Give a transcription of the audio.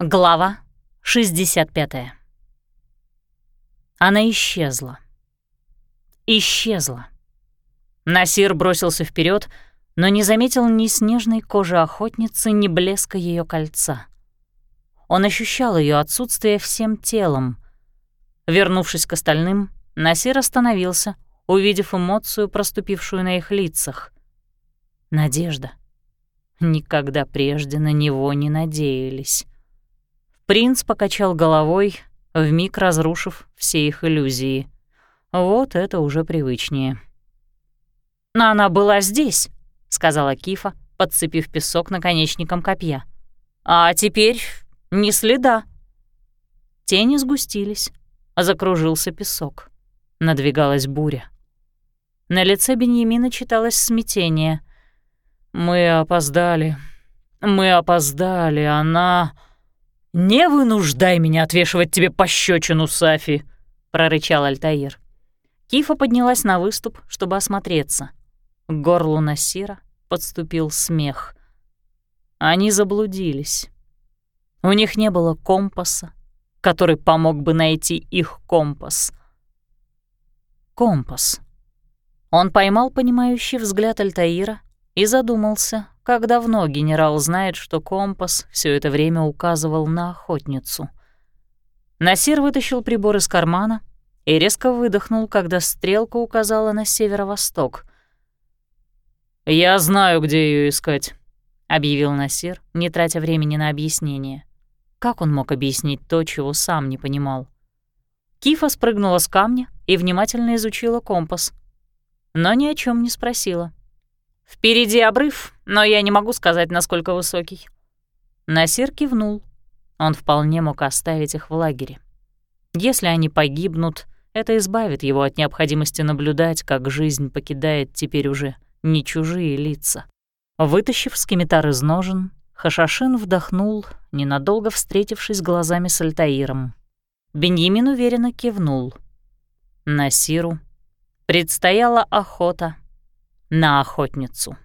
Глава 65. Она исчезла. Исчезла. Насир бросился вперед, но не заметил ни снежной кожи охотницы, ни блеска ее кольца. Он ощущал ее отсутствие всем телом. Вернувшись к остальным, Насир остановился, увидев эмоцию, проступившую на их лицах. Надежда. Никогда прежде на него не надеялись. Принц покачал головой, вмиг разрушив все их иллюзии. Вот это уже привычнее. «Но она была здесь», — сказала Кифа, подцепив песок наконечником копья. «А теперь ни следа». Тени сгустились, закружился песок. Надвигалась буря. На лице Беньямина читалось смятение. «Мы опоздали. Мы опоздали. Она...» «Не вынуждай меня отвешивать тебе пощечину, Сафи!» — прорычал Альтаир. Кифа поднялась на выступ, чтобы осмотреться. К горлу Насира подступил смех. Они заблудились. У них не было компаса, который помог бы найти их компас. Компас. Он поймал понимающий взгляд Альтаира и задумался, как давно генерал знает, что компас все это время указывал на охотницу. Насир вытащил прибор из кармана и резко выдохнул, когда стрелка указала на северо-восток. «Я знаю, где ее искать», — объявил Насир, не тратя времени на объяснение. Как он мог объяснить то, чего сам не понимал? Кифа спрыгнула с камня и внимательно изучила компас, но ни о чем не спросила. «Впереди обрыв, но я не могу сказать, насколько высокий». Насир кивнул. Он вполне мог оставить их в лагере. Если они погибнут, это избавит его от необходимости наблюдать, как жизнь покидает теперь уже не чужие лица. Вытащив скимитар из ножен, Хашашин вдохнул, ненадолго встретившись глазами с Альтаиром. Беньямин уверенно кивнул. Насиру предстояла охота — на охотницу.